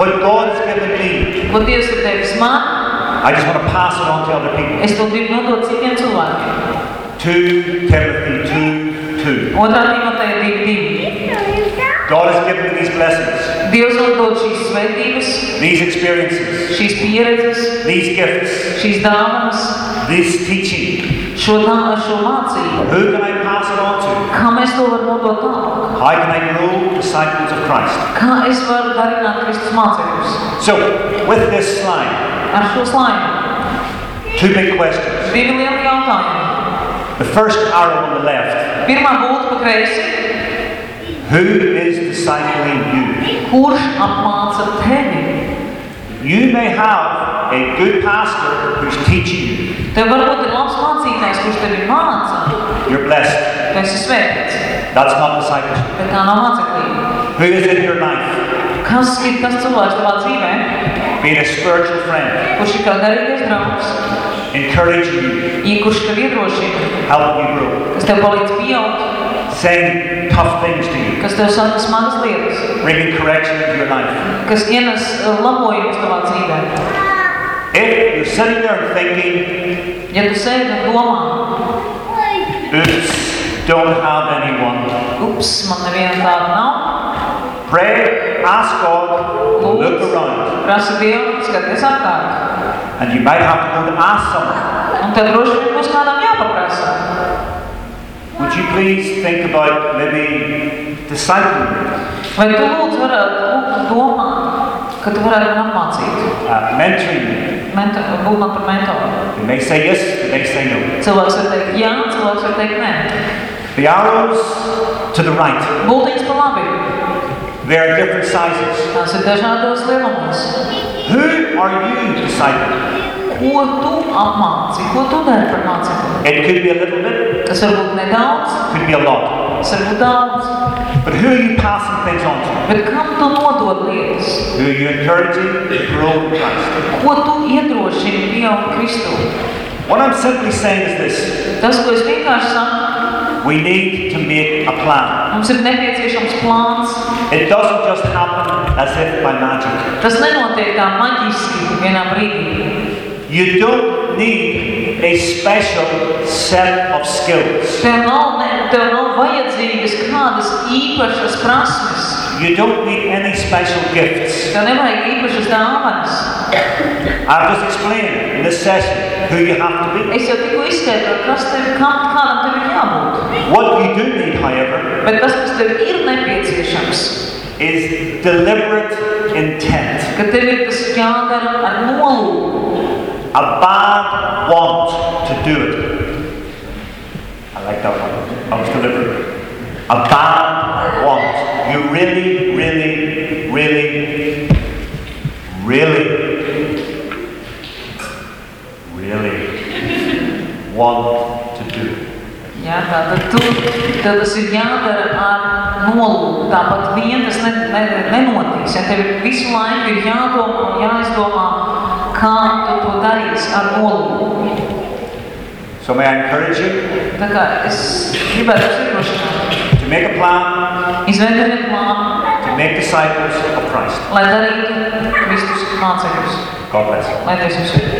what God has given me, ko Dievs ir devis man, I just want to pass it on to other people. es to gribu nodot citiem cilvēkiem. 2 Timothy 2 2. Otrā Timoteja 2.2. God has given me these blessings, Dievs man dod šīs svētības, these experiences, šīs pieredzes, these gifts, šīs dāvanas, this teaching. Šo, dā, šo mācību. Who can I pass it on to? Kā mēs to varam nodot tālāk? How can I grow disciples of Christ? Kā es varu darināt Kristus mācekļus? So, with this slide, Ar šo slaidu. two big questions. Divi lieli jautājumi. The first arrow on the left Pirmā būtu pa kreisi. Who is discipling you? Kurš apmāca tevi? You may have a good pastor who's teaching you. Tev varbūt tevi māca. You're blessed. Tu esi svētīts, That's not discipleship. bet tā nav māceklība. Who is in your life? Kas ir tas cilvēks tavā dzīvē, Being a spiritual friend, kurš ir kā garīgais draugs, encouraging you, ja kurš tev iedrošina, helping you grow, kas tev palīdz pieaugt, saying tough things to you, kas tev saka smagas lietas, bringing correction into your life. kas ienes uh, labojumus tavā dzīvē. If you're sitting there and thinking, Ja tu sēdi un domā, oops, don't have anyone, ups, man neviena tāda nav, pray, ask God, look around. prasa Dievu, skaties apkārt. And you might have to go to ask someone. Un tad droši vien būs kādam jāpaprasa. Would you please think about maybe discipling Vai tu lūdzu varētu lūgt domāt, ka tu varētu man apmācīt, uh, mentoring me? Mentor, būt man par mentoru? They may say yes, they may say no. Cilvēks var teikt jā, cilvēks var teikt nē. The arrows to the right, Bultiņas pa labi. they are different sizes. Tās ir dažādos lielumos. Who are you discipling? Ko tu apmāci? Ko tu dari par mācekli? It could be a little bit, Tas var būt nedaudz, could be a lot. Tas var būt daudz. But who are you passing things on to? Bet kam tu nodod lietas? Who are you encouraging to grow in Christ? Ko tu iedrošini pieaugt Kristū? What I'm simply saying is this Tas, ko es vienkārši saku, we need to make a plan. mums ir nepieciešams plāns. It doesn't just happen as if by magic. Tas nenotiek tā maģiski vienā brīdī. You don't need a special set of skills. Tev nav, ne, tev nav vajadzīgas kādas īpašas prasmes. You don't need any special gifts. Tev nevajag īpašas dāvanas. I've just explained in this session who you have to be. Es jau tikko izskaidroju, kas tev, kam, kādam tev ir jābūt. What you do need, however, Bet tas, kas tev ir nepieciešams, is deliberate intent. ka tev ir tas jādara ar nolūku. A bad want to do it. I like that one. I was deliberate. A bad want. You really, really, really, really, really want to do it. Jā, tātad tu, tev tas ir jādara ar nolūku. Tāpat vien tas ne, ne, nenotiks. Ja tev visu laiku ir jādomā un jāizdomā, kā tu to darīsi ar nolūku. So may I encourage you Tā kā es gribētu jūs iedrošināt, to make a plan plānu, to make disciples of Christ. lai darītu Kristus mācekļus. God bless you. Lai Dievs jums ir.